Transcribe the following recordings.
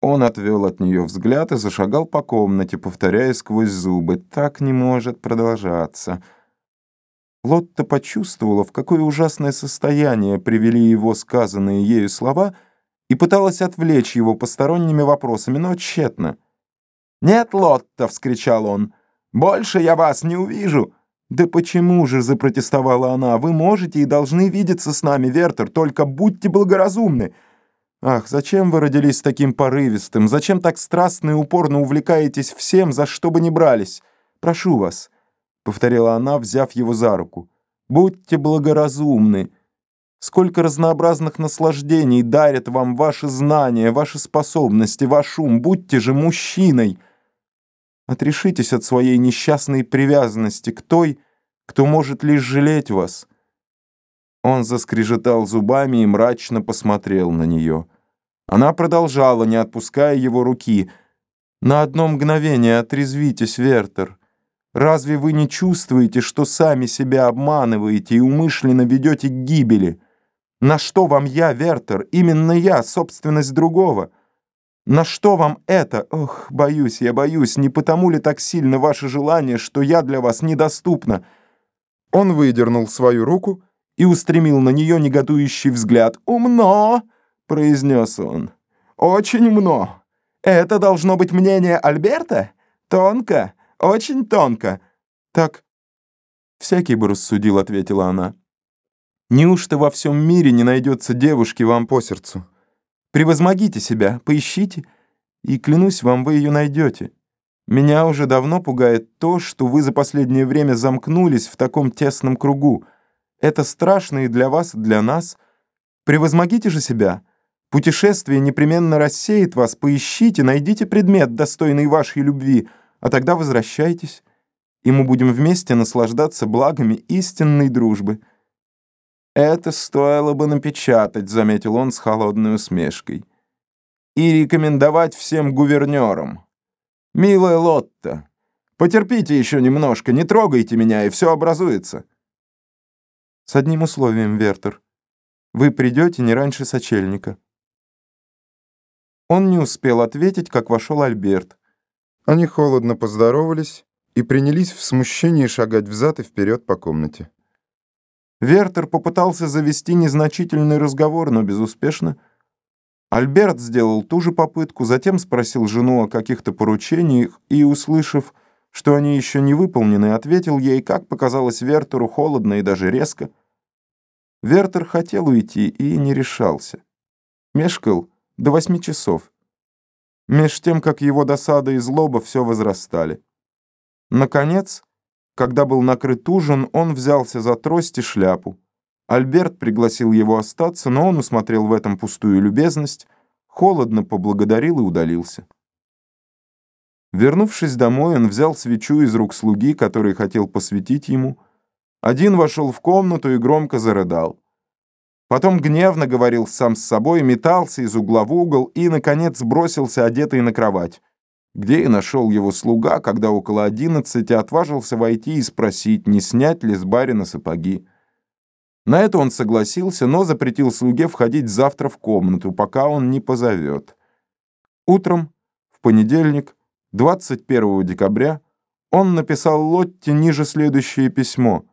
Он отвел от нее взгляд и зашагал по комнате, повторяя сквозь зубы. «Так не может продолжаться». Лотта почувствовала, в какое ужасное состояние привели его сказанные ею слова, и пыталась отвлечь его посторонними вопросами, но тщетно. «Нет, Лотта!» — вскричал он. «Больше я вас не увижу!» «Да почему же?» — запротестовала она. «Вы можете и должны видеться с нами, Вертер, только будьте благоразумны!» Ах, зачем вы родились таким порывистым? Зачем так страстно и упорно увлекаетесь всем, за что бы ни брались? Прошу вас, — повторила она, взяв его за руку, — будьте благоразумны. Сколько разнообразных наслаждений дарят вам ваши знания, ваши способности, ваш ум. Будьте же мужчиной. Отрешитесь от своей несчастной привязанности к той, кто может лишь жалеть вас. Он заскрежетал зубами и мрачно посмотрел на нее. Она продолжала, не отпуская его руки. «На одно мгновение отрезвитесь, Вертер. Разве вы не чувствуете, что сами себя обманываете и умышленно ведете к гибели? На что вам я, Вертер? Именно я, собственность другого. На что вам это? Ох, боюсь, я боюсь, не потому ли так сильно ваше желание, что я для вас недоступна?» Он выдернул свою руку и устремил на нее негодующий взгляд. «Умно!» — произнес он. «Очень умно! Это должно быть мнение Альберта? Тонко, очень тонко!» «Так всякий бы рассудил», — ответила она. «Неужто во всем мире не найдется девушки вам по сердцу? Превозмогите себя, поищите, и, клянусь вам, вы ее найдете. Меня уже давно пугает то, что вы за последнее время замкнулись в таком тесном кругу». Это страшно и для вас, и для нас. Превозмогите же себя. Путешествие непременно рассеет вас. Поищите, найдите предмет, достойный вашей любви, а тогда возвращайтесь, и мы будем вместе наслаждаться благами истинной дружбы». «Это стоило бы напечатать», — заметил он с холодной усмешкой. «И рекомендовать всем гувернерам. Милая Лотта, потерпите еще немножко, не трогайте меня, и все образуется». С одним условием, Вертер. Вы придете не раньше сочельника. Он не успел ответить, как вошел Альберт. Они холодно поздоровались и принялись в смущении шагать взад и вперед по комнате. Вертер попытался завести незначительный разговор, но безуспешно. Альберт сделал ту же попытку, затем спросил жену о каких-то поручениях и, услышав, что они еще не выполнены, ответил ей, как показалось Вертеру, холодно и даже резко — Вертер хотел уйти и не решался. Мешкал до восьми часов. Меж тем, как его досада и злоба все возрастали. Наконец, когда был накрыт ужин, он взялся за трость и шляпу. Альберт пригласил его остаться, но он усмотрел в этом пустую любезность, холодно поблагодарил и удалился. Вернувшись домой, он взял свечу из рук слуги, который хотел посвятить ему, один вошел в комнату и громко зарыдал. Потом гневно говорил сам с собой, метался из угла в угол и, наконец, бросился одетый на кровать, где и нашел его слуга, когда около одиннадцати отважился войти и спросить, не снять ли с барина сапоги. На это он согласился, но запретил слуге входить завтра в комнату, пока он не позовет. Утром, в понедельник, 21 декабря, он написал Лотте ниже следующее письмо —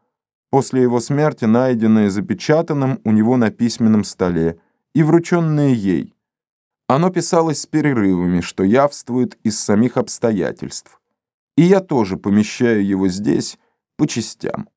после его смерти найденное запечатанным у него на письменном столе и врученное ей. Оно писалось с перерывами, что явствует из самих обстоятельств. И я тоже помещаю его здесь по частям.